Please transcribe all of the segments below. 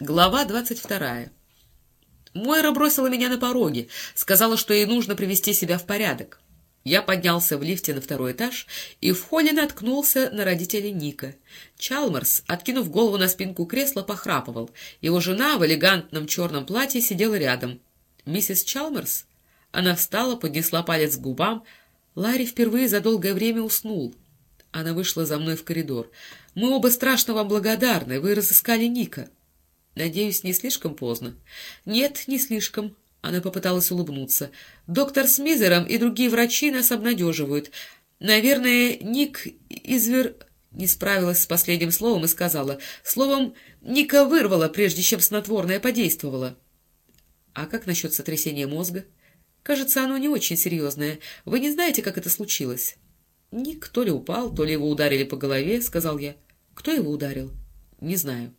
Глава двадцать вторая. Мойра бросила меня на пороге, сказала, что ей нужно привести себя в порядок. Я поднялся в лифте на второй этаж и в холле наткнулся на родителей Ника. Чалмарс, откинув голову на спинку кресла, похрапывал. Его жена в элегантном черном платье сидела рядом. «Миссис Чалмарс?» Она встала, поднесла палец к губам. Ларри впервые за долгое время уснул. Она вышла за мной в коридор. «Мы оба страшно вам благодарны. Вы разыскали Ника». Надеюсь, не слишком поздно? Нет, не слишком. Она попыталась улыбнуться. Доктор Смизером и другие врачи нас обнадеживают. Наверное, Ник извер... Не справилась с последним словом и сказала. Словом, Ника вырвала, прежде чем снотворное подействовало. А как насчет сотрясения мозга? Кажется, оно не очень серьезное. Вы не знаете, как это случилось? Ник то ли упал, то ли его ударили по голове, сказал я. Кто его ударил? Не знаю.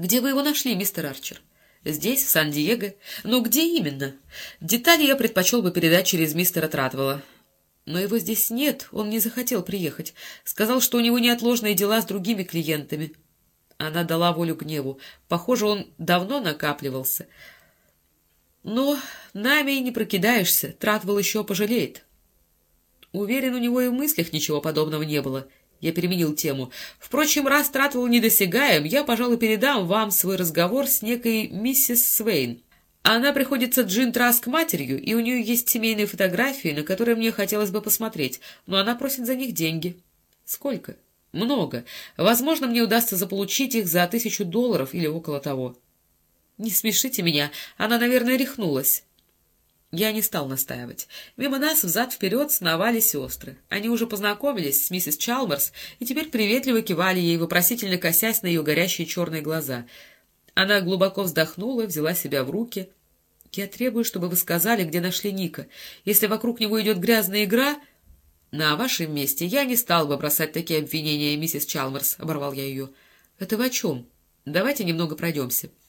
«Где вы его нашли, мистер Арчер?» «Здесь, в Сан-Диего. Но где именно? Детали я предпочел бы передать через мистера Тратвелла. Но его здесь нет, он не захотел приехать. Сказал, что у него неотложные дела с другими клиентами». Она дала волю гневу. Похоже, он давно накапливался. «Но нами и не прокидаешься, Тратвелл еще пожалеет». Уверен, у него и в мыслях ничего подобного не было. Я переменил тему. Впрочем, раз Тратвелл недосягаем, я, пожалуй, передам вам свой разговор с некой миссис Свейн. Она приходится Джин Траск матерью, и у нее есть семейные фотографии, на которые мне хотелось бы посмотреть, но она просит за них деньги. Сколько? Много. Возможно, мне удастся заполучить их за тысячу долларов или около того. Не смешите меня, она, наверное, рехнулась. Я не стал настаивать. Мимо нас взад-вперед сновали сестры. Они уже познакомились с миссис Чалмерс и теперь приветливо кивали ей, вопросительно косясь на ее горящие черные глаза. Она глубоко вздохнула, взяла себя в руки. — Я требую, чтобы вы сказали, где нашли Ника. Если вокруг него идет грязная игра... — На вашем месте я не стал бы бросать такие обвинения, миссис Чалмерс, — оборвал я ее. — Это вы о чем? Давайте немного пройдемся. —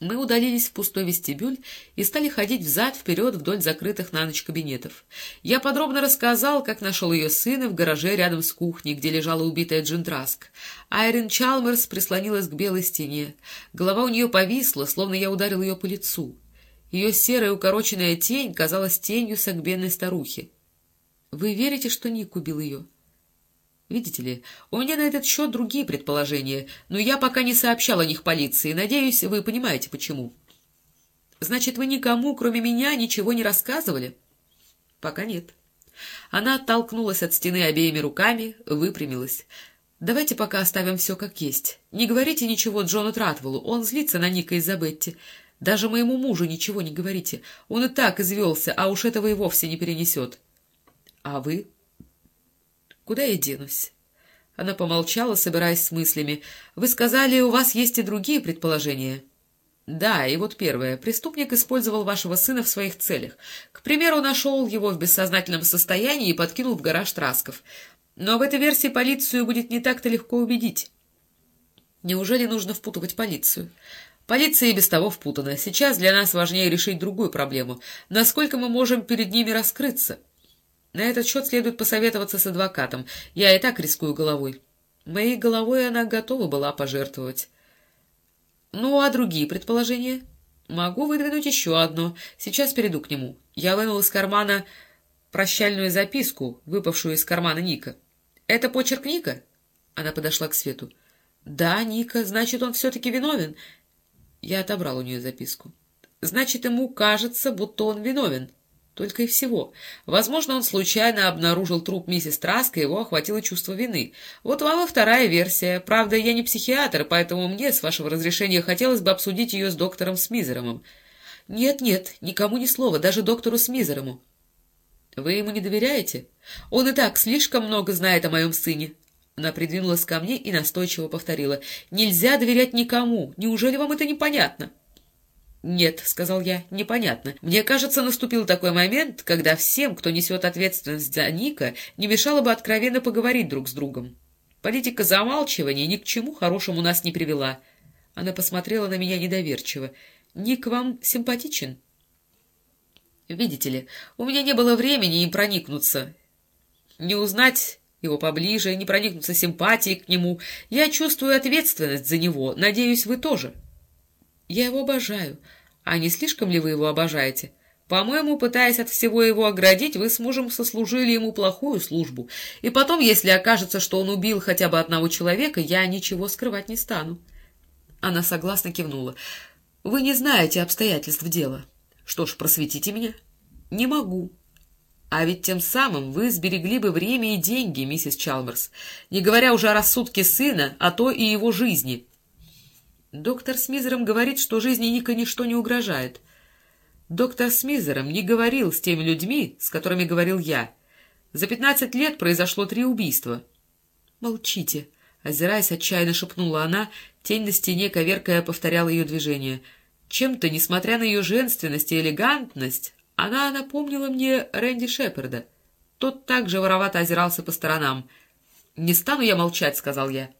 мы удалились в пустой вестибюль и стали ходить взад-вперед вдоль закрытых на ночь кабинетов. Я подробно рассказал, как нашел ее сына в гараже рядом с кухней, где лежала убитая Джинтраск. Айрин Чалмерс прислонилась к белой стене. Голова у нее повисла, словно я ударил ее по лицу. Ее серая укороченная тень казалась тенью согбенной старухи. — Вы верите, что Ник убил ее? — Видите ли, у меня на этот счет другие предположения, но я пока не сообщал о них полиции. Надеюсь, вы понимаете, почему. Значит, вы никому, кроме меня, ничего не рассказывали? Пока нет. Она оттолкнулась от стены обеими руками, выпрямилась. Давайте пока оставим все как есть. Не говорите ничего Джону Тратвеллу, он злится на Ника из-за Бетти. Даже моему мужу ничего не говорите. Он и так извелся, а уж этого и вовсе не перенесет. А вы? Куда я денусь? Она помолчала, собираясь с мыслями. «Вы сказали, у вас есть и другие предположения?» «Да, и вот первое. Преступник использовал вашего сына в своих целях. К примеру, нашел его в бессознательном состоянии и подкинул в гараж Трасков. Но в этой версии полицию будет не так-то легко убедить. Неужели нужно впутывать полицию?» Полиция и без того впутана. Сейчас для нас важнее решить другую проблему. Насколько мы можем перед ними раскрыться?» На этот счет следует посоветоваться с адвокатом. Я и так рискую головой. Моей головой она готова была пожертвовать. Ну, а другие предположения? Могу выдвинуть еще одно. Сейчас перейду к нему. Я вынул из кармана прощальную записку, выпавшую из кармана Ника. Это почерк Ника? Она подошла к Свету. Да, Ника, значит, он все-таки виновен. Я отобрал у нее записку. Значит, ему кажется, будто он виновен. Только и всего. Возможно, он случайно обнаружил труп миссис Траск, и его охватило чувство вины. Вот вам и вторая версия. Правда, я не психиатр, поэтому мне, с вашего разрешения, хотелось бы обсудить ее с доктором Смизеромом. Нет-нет, никому ни слова, даже доктору Смизерому. Вы ему не доверяете? Он и так слишком много знает о моем сыне. Она придвинулась ко мне и настойчиво повторила. «Нельзя доверять никому. Неужели вам это непонятно?» «Нет», — сказал я, — «непонятно. Мне кажется, наступил такой момент, когда всем, кто несет ответственность за Ника, не мешало бы откровенно поговорить друг с другом. Политика замалчивания ни к чему хорошему нас не привела». Она посмотрела на меня недоверчиво. «Ник вам симпатичен?» «Видите ли, у меня не было времени им проникнуться. Не узнать его поближе, не проникнуться симпатией к нему. Я чувствую ответственность за него. Надеюсь, вы тоже. Я его обожаю. А не слишком ли вы его обожаете? По-моему, пытаясь от всего его оградить, вы с мужем сослужили ему плохую службу. И потом, если окажется, что он убил хотя бы одного человека, я ничего скрывать не стану. Она согласно кивнула. Вы не знаете обстоятельств дела. Что ж, просветите меня. Не могу. А ведь тем самым вы сберегли бы время и деньги, миссис Чалмерс, не говоря уже о рассудке сына, а то и его жизни. Доктор Смизером говорит, что жизни Ника ничто не угрожает. Доктор Смизером не говорил с теми людьми, с которыми говорил я. За пятнадцать лет произошло три убийства. Молчите. Озираясь, отчаянно шепнула она, тень на стене, коверкая, повторяла ее движение. Чем-то, несмотря на ее женственность и элегантность, она напомнила мне Рэнди Шепарда. Тот также воровато озирался по сторонам. «Не стану я молчать», — сказал я.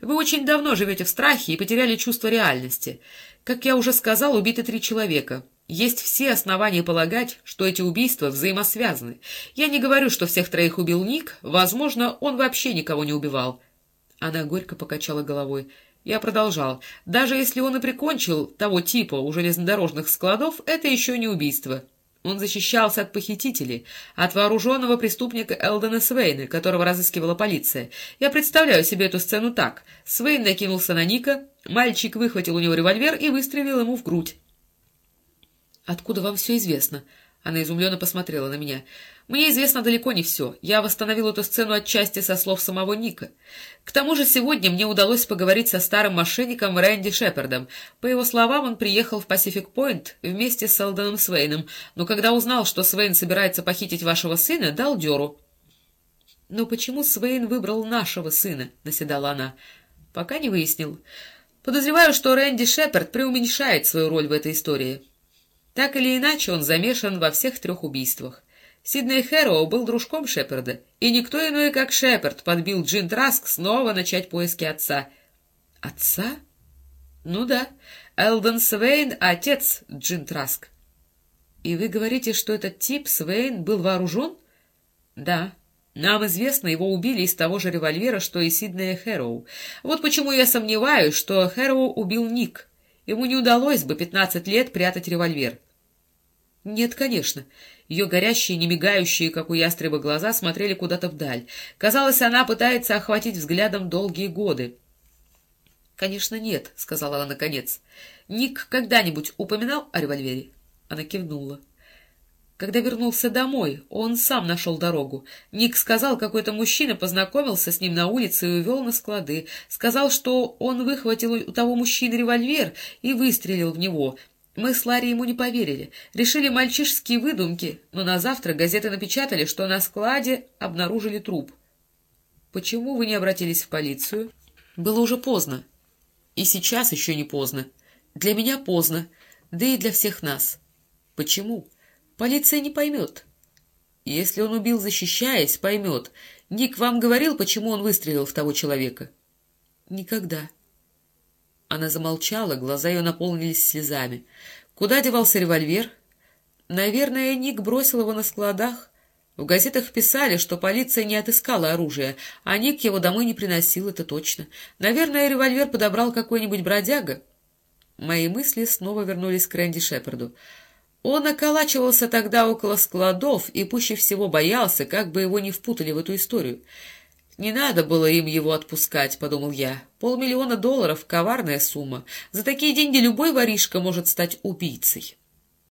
«Вы очень давно живете в страхе и потеряли чувство реальности. Как я уже сказал, убиты три человека. Есть все основания полагать, что эти убийства взаимосвязаны. Я не говорю, что всех троих убил Ник. Возможно, он вообще никого не убивал». Она горько покачала головой. Я продолжал. «Даже если он и прикончил того типа у железнодорожных складов, это еще не убийство. Он защищался от похитителей, от вооруженного преступника Элдена Свейна, которого разыскивала полиция. Я представляю себе эту сцену так. Свейн накинулся на Ника, мальчик выхватил у него револьвер и выстрелил ему в грудь. «Откуда вам все известно?» Она изумленно посмотрела на меня. Мне известно далеко не все. Я восстановил эту сцену отчасти со слов самого Ника. К тому же сегодня мне удалось поговорить со старым мошенником Рэнди Шепардом. По его словам, он приехал в Пасифик-Пойнт вместе с Селдоном Свейном, но когда узнал, что Свейн собирается похитить вашего сына, дал дёру. — Но почему Свейн выбрал нашего сына? — наседала она. — Пока не выяснил. Подозреваю, что Рэнди Шепард преуменьшает свою роль в этой истории. Так или иначе, он замешан во всех трех убийствах. Сидней Хэроу был дружком Шепарда, и никто иной, как Шепард, подбил Джин Траск снова начать поиски отца. Отца? Ну да, Элден Свейн — отец Джин Траск. И вы говорите, что этот тип, Свейн, был вооружен? Да. Нам известно, его убили из того же револьвера, что и Сиднея Хэроу. Вот почему я сомневаюсь, что Хэроу убил Ник. Ему не удалось бы пятнадцать лет прятать револьвер. Нет, конечно. Ее горящие, не мигающие, как у ястреба, глаза смотрели куда-то вдаль. Казалось, она пытается охватить взглядом долгие годы. «Конечно, нет», — сказала она наконец. «Ник когда-нибудь упоминал о револьвере?» Она кивнула. Когда вернулся домой, он сам нашел дорогу. Ник сказал, какой-то мужчина познакомился с ним на улице и увел на склады. Сказал, что он выхватил у того мужчины револьвер и выстрелил в него, мы с Ларри ему не поверили, решили мальчишеские выдумки, но на завтра газеты напечатали, что на складе обнаружили труп. Почему вы не обратились в полицию? Было уже поздно. И сейчас еще не поздно. Для меня поздно, да и для всех нас. Почему? Полиция не поймет. Если он убил, защищаясь, поймет. Ник вам говорил, почему он выстрелил в того человека? Никогда. Она замолчала, глаза ее наполнились слезами. Куда девался револьвер? Наверное, Ник бросил его на складах. В газетах писали, что полиция не отыскала оружие, а Ник его домой не приносил, это точно. Наверное, револьвер подобрал какой-нибудь бродяга. Мои мысли снова вернулись к Рэнди Шепарду. Он околачивался тогда около складов и пуще всего боялся, как бы его не впутали в эту историю. «Не надо было им его отпускать», — подумал я. «Полмиллиона долларов — коварная сумма. За такие деньги любой воришка может стать убийцей».